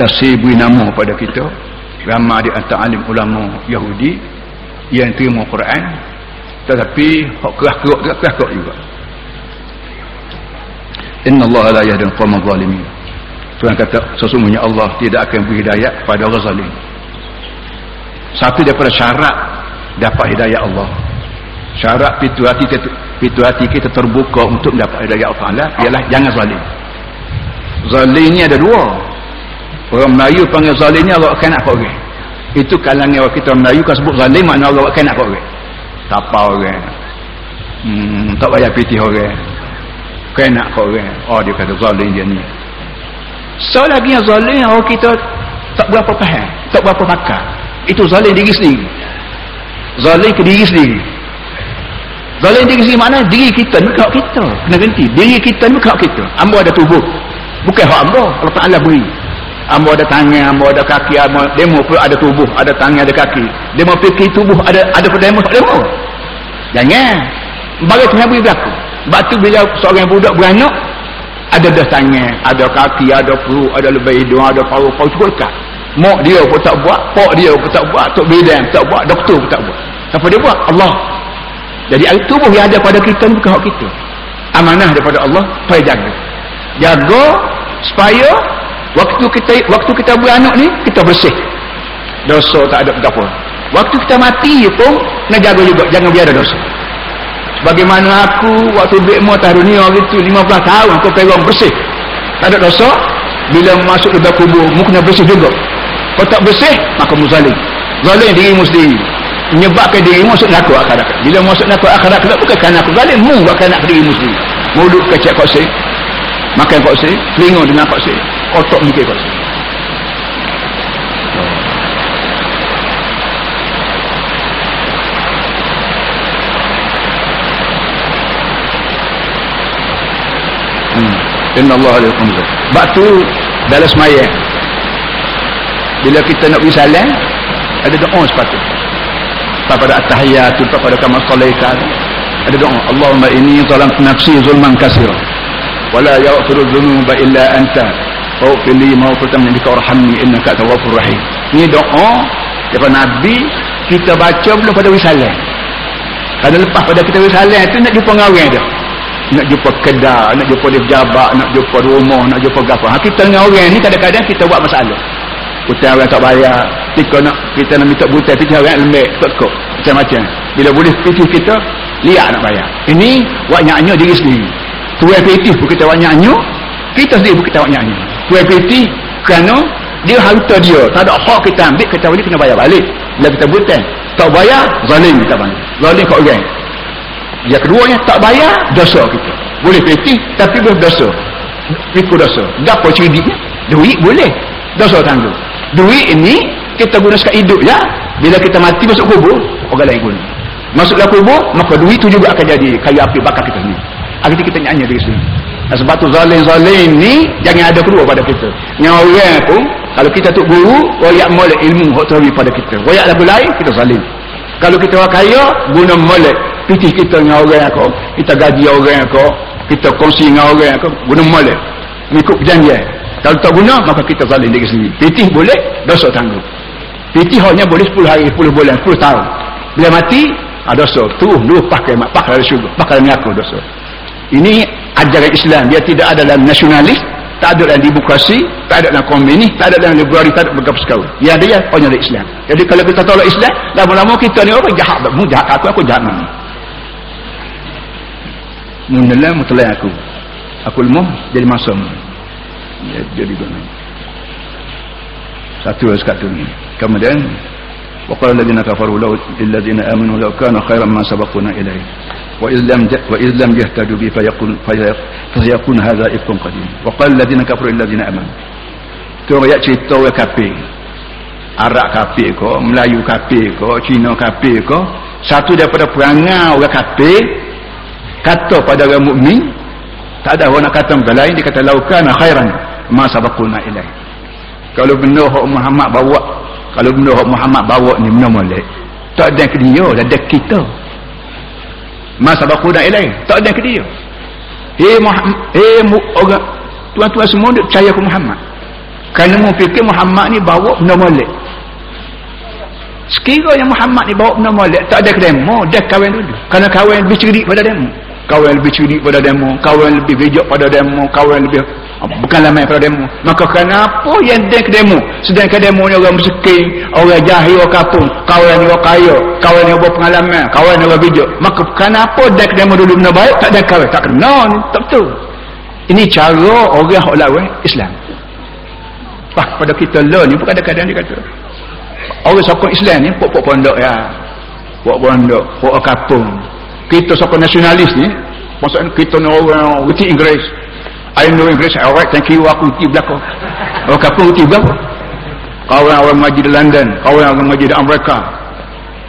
tafsir beri nama pada kita ramai di antara alim ulama Yahudi yang terima Quran tetapi hak keras-keras keras-keras juga Inna Allah la yahdil qawmal zalimin. Tuhan kata sesungguhnya Allah tidak akan beri hidayah pada orang zalim. Satu daripada syarat dapat hidayah Allah. Syarat pintu hati kita, pintu hati kita terbuka untuk mendapat hidayah Allah Taala ialah jangan zalim. Zalim ni ada dua. Orang Melayu panggil zalim ni Allah akan nak orang. Itu kalangan orang kita Melayu kan sebut zalim makna Allah akan nak orang. Tapau orang. Hmm, tak payah pitih orang kena kau orang oh dia kata zalim dia ni so lagi yang zalim orang kita tak berapa faham tak berapa pakar itu zalim diri sendiri. Zalim ke diri sendiri? Zalim diri sendiri mana diri kita ni hak kita? Kena ganti. Diri kita ni hak kita? Ambo ada tubuh. Bukan hak ambo Allah Ta'ala beri. Ambo ada tangan ambo ada kaki ambo demo pun ada tubuh. Ada tangan ada kaki. Demo fikir tubuh ada ada demo tak demo. Jangan. Bagi Tuhan beri berlaku. Sebab tu bila seorang budak beranak ada dah tangan, ada kaki, ada perut, ada lebih hidung, ada paru-paru cukup dekat. Mak dia pun tak buat pak dia pun tak buat tok bidan tak buat doktor pun tak buat. Siapa dia buat? Allah. Jadi tubuh yang ada pada kita bukan hak kita. Amanah daripada Allah supaya jaga. Jaga supaya waktu kita waktu kita beranak ni kita bersih. Dosa tak ada apa. Waktu kita mati pun nak jaga juga jangan biar ada dosa. Bagaimana aku waktu bekmu atas dunia gitu 15 tahun aku pegang bersih. Tak ada dosa bila masuk ke dalam kubur mu kena bersih juga kalau tak bersih maka mu zalim zalim dirimu sendiri menyebabkan dirimu masuk neraka akhirat. Bila masuk neraka akhirat bukan kerana aku zalim mu bukan kerana dirimu sendiri mulut kecek kau makan kau sih telinga dengar kau sih otak mikir kau sih. Inna Allah alaikum sebab tu dalam semayang bila kita nak pergi salam ada doa sepatut. Pada at-tahiyat pada kama salaikan ada doa Allahumma inni zalam nafsi zulman kasira wala yaghfiru dhunuba illa anta. Faghfir li maghfiratan min indika warhamni innaka tawwabur rahim. Ni doa daripada nabi kita baca belum pada wisalah kalau lepas pada kita wisalah tu nak jumpa orang dia. Nak jumpa kedai, nak jumpa dia pejabat, nak jumpa rumah, nak jumpa gapa. Ha, kita dengan orang ni kadang-kadang kita buat masalah. Hutang orang tak bayar. Kita nak kita nak minta butai pitih orang lembek, kok-kok. Macam-macam. Bila boleh pitih kita, lihat nak bayar. Ini buat nyanyi diri sendiri. Tuai pitih pun kita buat nyanyi, kita sendiri pun kita buat nyanyi. Tuai pitih kerana dia harta dia. Tak ada hak kita ambil, kita boleh kena bayar balik. Bila kita butai, tak bayar, zalim kita balik. Zalim kat orang. Yang keduanya tak bayar dosa kita. Boleh peti tapi boleh dosa. Ikut dosa. Gapo ciri Duit boleh. Dosa tanggung. Duit ini kita guna sekat hidup ya. Bila kita mati masuk kubur, orang lain guna. Masuk dalam kubur, maka duit itu juga akan jadi kayu api bakar kita ni. Akhirnya kita nyanyi dari sini. Dan sebab tu zalim-zalim ni jangan ada keluar pada kita. Yang orang pun kalau kita tu guru, royak molek ilmu hak pada kita. Royak lagu lain, kita zalim. Kalau kita orang kaya, guna molek pitih kita dengan orang aku kita gaji orang aku kita kongsi dengan orang aku guna malik mengikut perjanjian kalau tak guna maka kita zalim diri sendiri. Pitih boleh dosa tanggung pitih hanya boleh 10 hari 10 bulan 10 tahun. Bila mati ada dosa tu dulu pakai pakai dari syurga pakai dari aku dosa ini ajaran Islam. Dia tidak ada dalam nasionalis tak ada dalam demokrasi tak ada dalam komunis tak ada dalam liberali tak ada berapa sekali. Yang ada ya hanya dari Islam. Jadi kalau kita tolak Islam lama-lama kita ni orang jahat mu jahat aku aku jahat mana? Menelan mutlak aku. Aku lemah jadi masam ya, jadi guna satu sekatu ni kemudian وقال الذين كفروا لو للذين امنوا لو كان خيرا ما سبقونا اليه واذ لم واذ لم يهتدوا به فيكون فيكون هذا افك قديم وقال الذين كفروا للذين امنوا tu ayat cerita orang kafir Arab kafir ko Melayu kafir ko Cina kafir ko satu daripada perangai orang kafir kata pada orang mukmin tak ada orang nak kata orang lain dia kata laukana khairan ma sabaquna ilai kalau benar hak Muhammad bawa kalau benar hak Muhammad bawa ni benar molek. Tak ada ke dia ada kita. Ma sabaquna ilai tak ada ke dia. Eh Muhammad eh orang tuan-tuan semua duk percaya ke Muhammad. Kerana mu fikir Muhammad ni bawa benar molek. Sekiranya Muhammad ni bawa benar molek tak ada ke demo dia kahwin dulu. Kerana kahwin lebih cerdik pada demo. Kau yang lebih curi pada demo kau yang lebih bejak pada demo kau yang lebih bukan lamai pada demo. Maka kenapa yang dia ke demo? Sedangkan demo ni orang miskin orang jahil orang kapung. Kau yang orang kaya kau yang orang pengalaman kau yang orang bejak maka kenapa dia ke demo dulu benar baik? Tak ada kau tak kena. Ni tak betul. Ini cara orang yang lawan Islam. Wah, pada kita lah ni bukan ada keadaan dia kata orang sokong Islam ni pok-pok pondok ya. Pok pondok pok kapung. Kita siapa nasionalis ni maksudnya kita ni orang reti Inggeris I know Inggeris alright thank you. Aku reti belakang. Orang kapal reti berapa kawan orang mengaji di London kawan orang mengaji di Amerika.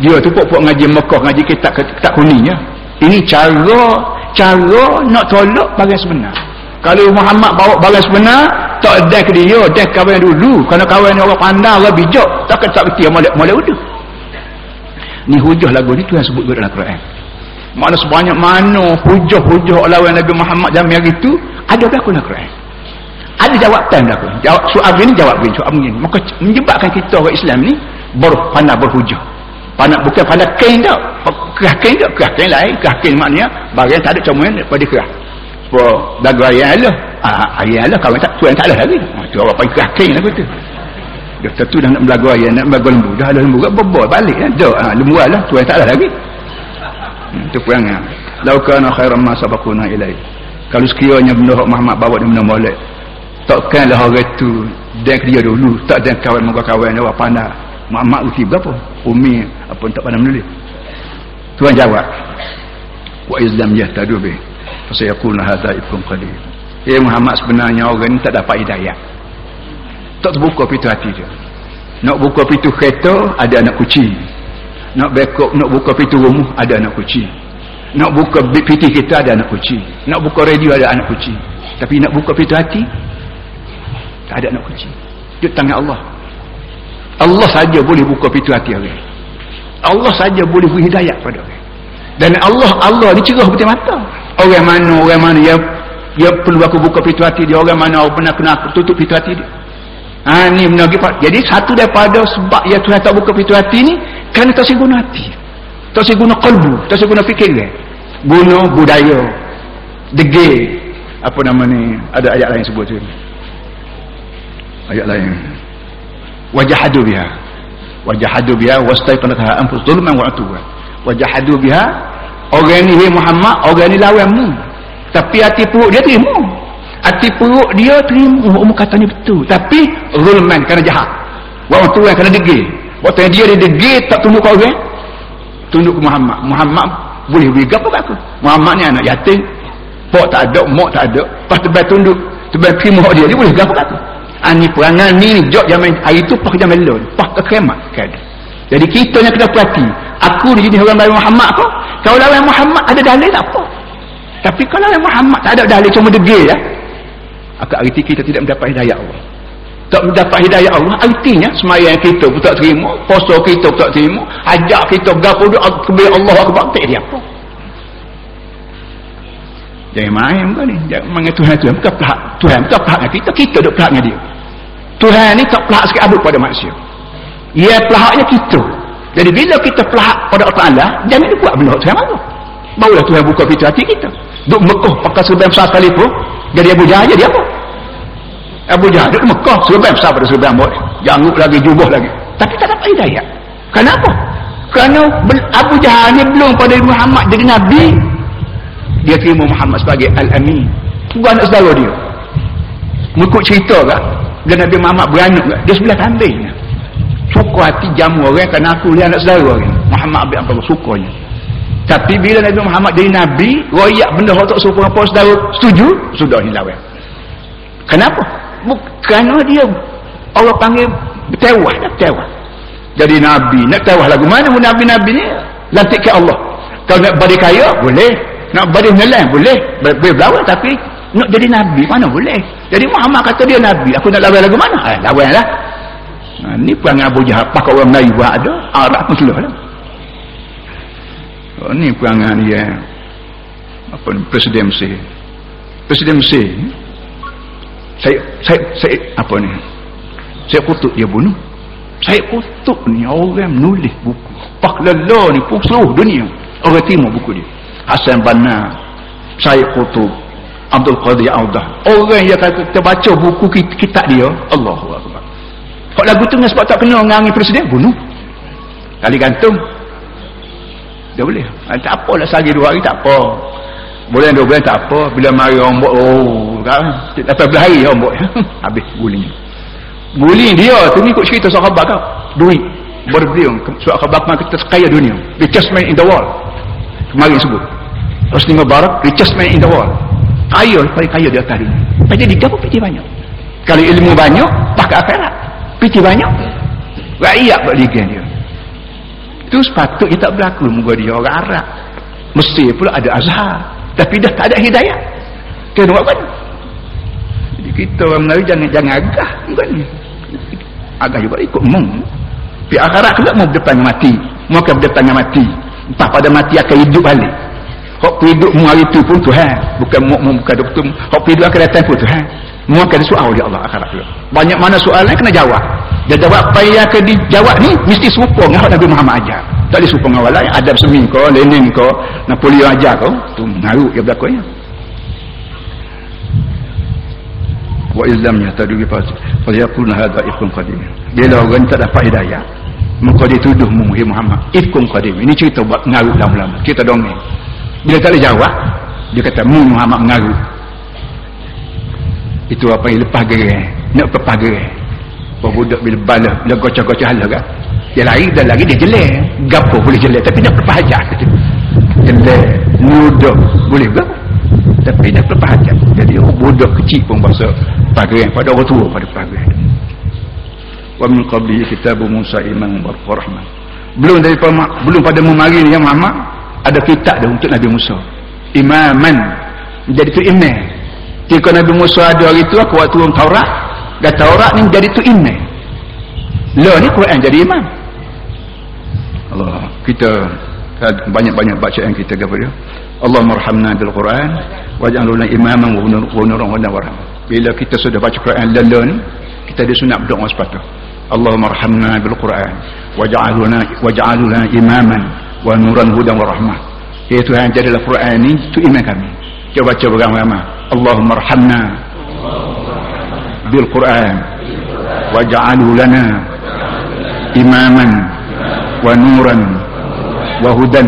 Dia tu pok-pok ngaji Mekah ngaji kitab kitab kuning ya ini cara cara nak tolak bagian sebenar. Kalau Muhammad bawa bagian sebenar tak ada ke dia dia kawan dulu. Kerana kawan orang pandai orang bijak takkan tak kerti yang molek-molek udah ni hujah lagu ni tu yang sebut dalam Quran. Mana sebanyak mana hujah-hujah lawan Nabi Muhammad zaman itu ada berlaku dalam Quran? Ada jawapan pun jawab soal ini jawab begini soal begini maka menyebabkan kita orang Islam ni ber, pandai berhujah. Pandai bukan pandai kain tak kerah kain tak kerah kain lain kerah kain maknanya bagian tak ada comel pada kerah. Apa dagu ayah Allah. Ah, ayah Allah kawan tak tuan tak ada lagi ah, tu orang panggil kerah kain lah betul dia tentu dah nak belagu ayah nak belagu lembu. Dah ada lembu kan berbol balik kan dah ha, lembu lah tuan tak ada lagi hmm, tu perangan laukana khairan ma sabakuna ilai kalau sekiranya benda Muhammad bawa dia benda molek takkanlah orang tu dan dia dulu tak ada kawan muka kawan dia pandai. Mak-mak uti berapa? Umi apa tak pandai menulis. Tuan jawab wa izlam yahtadu bih fasayakuna hadha ifkum qadir eh Muhammad sebenarnya orang ni tak dapat hidayah. Tak terbuka pintu hati dia. Nak buka pintu kereta ada anak kucing. Nak bekok nak buka pintu rumah ada anak kucing nak buka pintu kita ada anak kucing. Nak buka radio ada anak kucing. Tapi nak buka pintu hati tak ada nak kunci dia tangan Allah. Allah saja boleh buka pintu hati orang. Allah saja boleh beri hidayah pada orang. Dan Allah Allah ni cerah betul mata. Orang mana orang mana yang yang perlu aku buka pintu hati dia orang mana orang pernah kena aku tutup pintu hati dia. Ha, ni benar jadi satu daripada sebab yang Tuhan tak buka pintu hati ni kerana tak guna hati tak guna kalbu tak guna fikir guna budaya. Degil. Apa nama ni? Ada ayat lain sebut tu. Ayat lain. Wajahadu biha. Wajahadu biha wastaiqanatha anfus zulman wa atuwa. Wajahadu biha orang ni Muhammad orang ni lawanmu tapi hati perut dia terima hati perut dia terima oh, umur kata ni betul. Tapi zulman kerana jahat. Wa atuwa kerana degil. Waktu dia dia degil tak tunduk kau orang tunduk ke Muhammad Muhammad boleh beri apa aku Muhammad ni anak yatim pok tak ada mak tak ada pas tebal tunduk tebal terima dia dia boleh apa aku Ani ah, perangan ni jok zaman hari tu pak zaman lon, pak ke kiamat kan. Jadi kita yang kena perhati. Aku di sini orang lain Muhammad kau. Kalau lawan Muhammad ada dalil apa. Tapi kalau lawan Muhammad tak ada dalil cuma degil ya. Akak arti kita tidak mendapat hidayah Allah. Tak mendapat hidayah Allah artinya semayang kita pun tak terima, puasa kita pun tak terima, ajak kita gapo doa kepada Allah akbar tak dia apa. Jangan main kau ni. Jangan main Tuhan Tuhan. Bukan pelak. Tuhan bukan pelak dengan kita. Kita duduk pelak dengan dia. Tuhan ni tak pelak sikit abut pada manusia. Ia pelaknya kita. Jadi bila kita pelak pada Allah Ta'ala, jangan dia buat benda Tuhan malu. Barulah Tuhan buka pintu hati kita. Duk Mekah pakai serban besar sekali pun. Jadi Abu Jahal jadi apa? Abu Jahal duduk Mekah. Serban besar pada serban buat. Janguk lagi, jubah lagi. Tapi tak dapat hidayah. Kenapa? Kerana Abu Jahal ni belum pada Muhammad jadi Nabi. Dia terima Muhammad sebagai Al-Amin. Bukan anak saudara dia. Mengikut cerita kan bila Nabi Muhammad beranak kan dia sebelah kambing. Suka hati jamu orang kerana aku dia anak saudara kan Muhammad bin Abdullah sukanya. Tapi bila Nabi Muhammad jadi Nabi royak benda tak suka apa saudara setuju sudah hilang kenapa kerana dia Allah panggil bertewah nak bertewah jadi Nabi nak tewah lagu mana Nabi-Nabi ni lantik ke Allah. Kalau nak bagi kaya boleh. Nak balik nyelam boleh. Boleh berlawan tapi nak jadi Nabi mana boleh? Jadi Muhammad kata dia Nabi aku nak lawan lagu mana? Eh, lawan lah. Ha, ni perangai Abu Jahab pakai orang Melayu buat ada Arab pun seluruh lah. Oh, ni perangai dia. Apa ni Presiden Mesir. Presiden Mesir saya, saya, saya apa ni? Saya kutub dia bunuh. Saya kutub ni orang menulis buku. Pak ni pun seluruh dunia. Orang timur buku dia. Hasan Banna Syed Qutub Abdul Qadir Audah. Orang yang kata kita baca buku kitab dia Allahu Akbar. Kalau lagu tu sebab tak kena dengan presiden bunuh. Kali gantung. Dia boleh. Ha, tak apalah sehari dua hari tak apa boleh dua bulan tak apa. Bila mari buat oh kan dapat belah hari buat. Habis guling. Guling dia tu ni ikut cerita sahabat kau duit. Berbeliung sahabat kita sekaya dunia. Richest man in the world. Kemarin sebut. Husni Mubarak richest man in the world. Kaya paling kaya di atas dunia. Tak jadi apa piti banyak. Kalau ilmu banyak pakai akhirat. Piti banyak. Rakyat buat ligan dia. Itu sepatutnya tak berlaku muka dia. Orang Arab. Mesti pula ada azhar tapi dah tak ada hidayah. Kena buat mana jadi kita orang Melayu jangan jangan agah bukan agah juga ikut mung. Di akhirat juga mau berdepan mati. Mau ke berdepan mati. Entah pada mati akan hidup balik. Hak hidup mu hari tu pun Tuhan bukan mu bukan doktor hak hidup akan datang pun Tuhan Mungkin ada soal oleh Allah akhirat pula. Banyak mana soalan kena jawab. Dia jawab apa yang akan dijawab ni mesti serupa dengan Nabi Muhammad ajar. Dengan orang lain. Adam Seming ko, Lenin ko, Napoleon ajar ko. Tu mengarut dia berlaku ya. Wa izlam yahtadu bi fasi. Fa yaquluna hadha ifkun qadim. Bila orang tak dapat hidayah, maka dia tuduh mu Muhammad. Ifkun qadim. Ini cerita buat mengarut lama-lama. Cerita dongeng. Bila tak ada jawab, dia kata mu Muhammad mengarut. Itu apa yang lepas gerang. Nak lepas gerang. Budak bila balas, bila gocah-gocah halah kan. Dia lari, dia lari, dia jelek. Gapo boleh jelek. Tapi nak lepas hajat. Jelek, mudah. Boleh ke? Tapi nak lepas hajat. Jadi oh, budak kecil pun bahasa pagerang. Pada orang tua pada pagerang. Wa min qabli kitabu Musa imam wa rahman. Belum dari belum pada memari ni yang Muhammad ada kitab dah untuk Nabi Musa. Imaman. Jadi tu imam. Ketika Nabi Musa ada hari tu aku waktu turun Taurat, dan Taurat ni jadi tu imam. Lah ni Quran jadi imam kita eh, banyak-banyak bacaan kita kepada Allah marhamna bil Quran waj'alna imaman wa nuran wa nawran bila kita sudah baca Quran lalu ni kita ada sunat berdoa sepatu Allahumma rahamna bil Quran waj'alna waj'alna imaman wa nuran hudan wa rahmah. Ya Tuhan jadilah Quran ini tu iman kami. Kita baca beramai-ramai Allahumma rahamna bil Quran waj'alna imaman wa nuran وهدى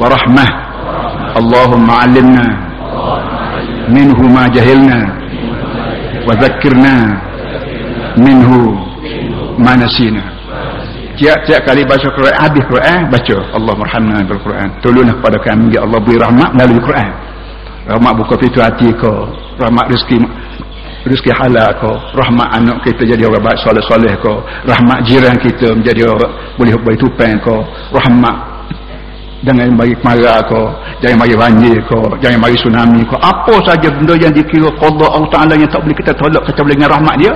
ورحمة اللهم علمنا منه ما جهلنا وذكرنا منه ما نسينا tiap-tiap kali baca Quran habis Quran baca Allah merhamna bil Quran tolonglah kepada kami ya Allah beri rahmat melalui Quran rahmat buka pintu hati kau rahmat rezeki rezeki halal kau rahmat anak kita jadi orang baik soleh-soleh kau rahmat jiran kita menjadi orang boleh baik tupan kau rahmat jangan bagi marah kau jangan bagi banjir kau jangan bagi tsunami kau. Apa saja benda yang dikira qada Allah Taala yang tak boleh kita tolak kita boleh dengan rahmat dia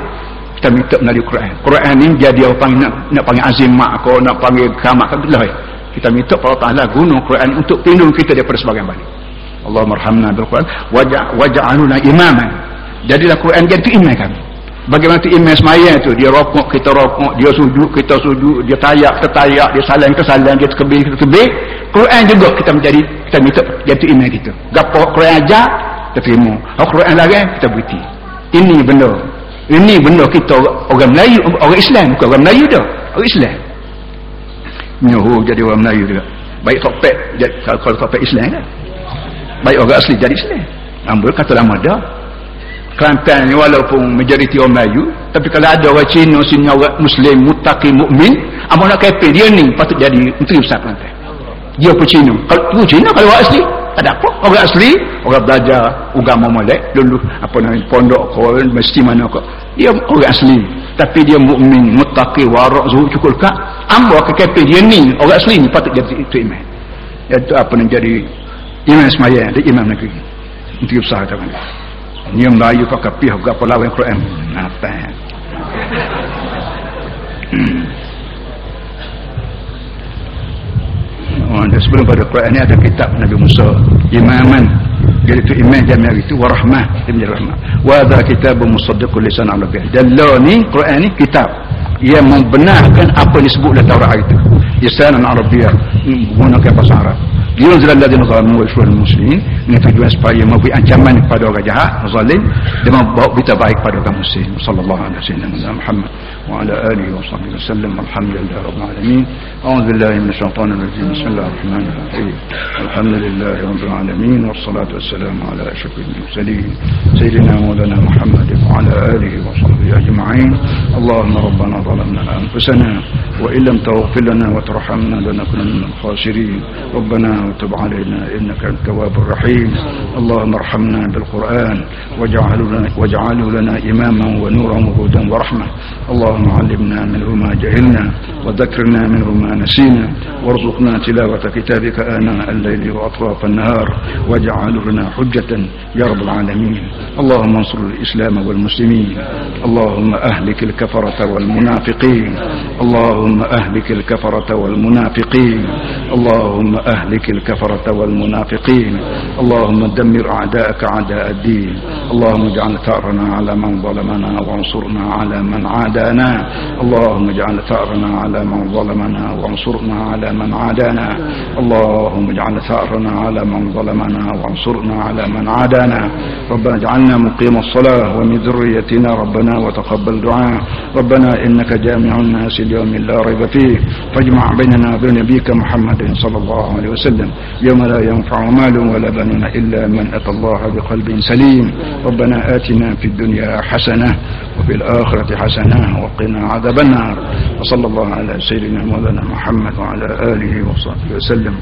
kita minta melalui Quran. Quran ni jadi orang panggil nak, nak panggil azimat kau nak panggil kamat kau kita minta Allah Taala guna Quran untuk tindung kita daripada sebagian balik Allah marhamna bil Quran waj'aluna imaman jadilah Quran jadi imam kami. Bagaimana tu imam semaya tu? Dia rokok kita rokok dia sujud kita sujud dia tayak kita tayak dia salam kita salam dia tekbir kita tekbir Quran juga kita menjadi kita minta jadi imam kita. Gapo Quran ajar kita terima. Kalau Quran lagi kita berhenti. Ini benda. Ini benda kita orang Melayu orang Islam bukan orang Melayu dah. Orang Islam. Nyoho jadi orang Melayu juga. Baik topek kalau topek Islam kan baik orang asli jadi Islam. Ambil kata lama dah Kelantan ni walaupun majoriti orang Melayu tapi kalau ada orang Cina sini orang Muslim mutaki mukmin apa nak kata dia ni patut jadi menteri besar Kelantan. Dia pun Cina. Kalau tu Cina kalau orang asli tak ada apa. Orang asli orang belajar agama molek dulu apa namanya pondok kau mesti mana kau. Dia orang asli. Tapi dia mukmin mutaki warak zuhud cukup kak ambil ke kata dia ni orang asli ni patut jadi itu iman itu apa yang jadi imam semaya dia imam negeri. Itu besar mana ni yang Melayu pakai pihak berapa lawan Quran. Apa Oh, dan sebelum pada Quran ni ada kitab Nabi Musa. Imaman. Jadi itu imam jamiah itu warahmah. Dia menjadi rahmah wa hadha kitabun musaddiqul lisan arabiyyah dan la ni Quran ni kitab yang membenarkan apa yang disebut dalam Taurat itu لسانا عربيا هناك بصارة. ينزل الذين ظلموا ويشوه المسلمين من في جوان سبايا مبوي أنجمان بعد وغا جهاء ظلم دم بيتا بايك بعد وغا صلى الله على سيدنا محمد وعلى آله وصحبه وسلم. الحمد لله رب العالمين. أعوذ بالله من الشيطان الرجيم. بسم الله الرحمن الرحيم. الحمد لله رب العالمين والصلاة والسلام على أشرف المرسلين. سيدنا مولانا محمد وعلى آله وصحبه أجمعين. اللهم ربنا ظلمنا أنفسنا وإن لم تغفر لنا وتغفر tarhamna lanakunanna minal khasirin. ربنا وتب علينا إنك التواب الرحيم. اللهم ارحمنا بالقرآن واجعله واجعله لنا إماما ونورا وهدى ورحمة. اللهم علمنا منه ما جهلنا وذكرنا منه ما نسينا. وارزقنا تلاوة كتابك آناء الليل وأطراف النهار. واجعله لنا حجة يا رب العالمين. اللهم انصر الإسلام والمسلمين. اللهم أهلك الكفرة والمنافقين. اللهم أهلك الكفرة والمنافقين. اللهم أهلك الكفرة والمنافقين. اللهم دمر أعداءك أعداء الدين. اللهم اجعل ثأرنا على من ظلمنا وانصرنا على من عادانا. اللهم اجعل ثأرنا على من ظلمنا وانصرنا على من عادانا. اللهم اجعل ثأرنا على من ظلمنا وانصرنا على من عادانا. ربنا اجعلنا مقيم الصلاة ومن ذريتنا ربنا وتقبل دعاء. ربنا إنك جامع الناس اليوم لا ريب فيه. فاجمع بيننا وبين نبيك محمد صلى الله عليه وسلم. يوم لا ينفع مال ولا بنون إلا من أتى الله بقلب سليم. ربنا آتنا في الدنيا حسنة وفي الآخرة حسنة وقنا عذاب النار. وصلى الله على سيدنا مولانا محمد وعلى آله وصحبه وسلم.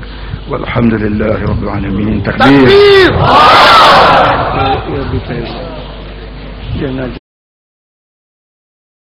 والحمد لله رب العالمين. تكبير. Jangan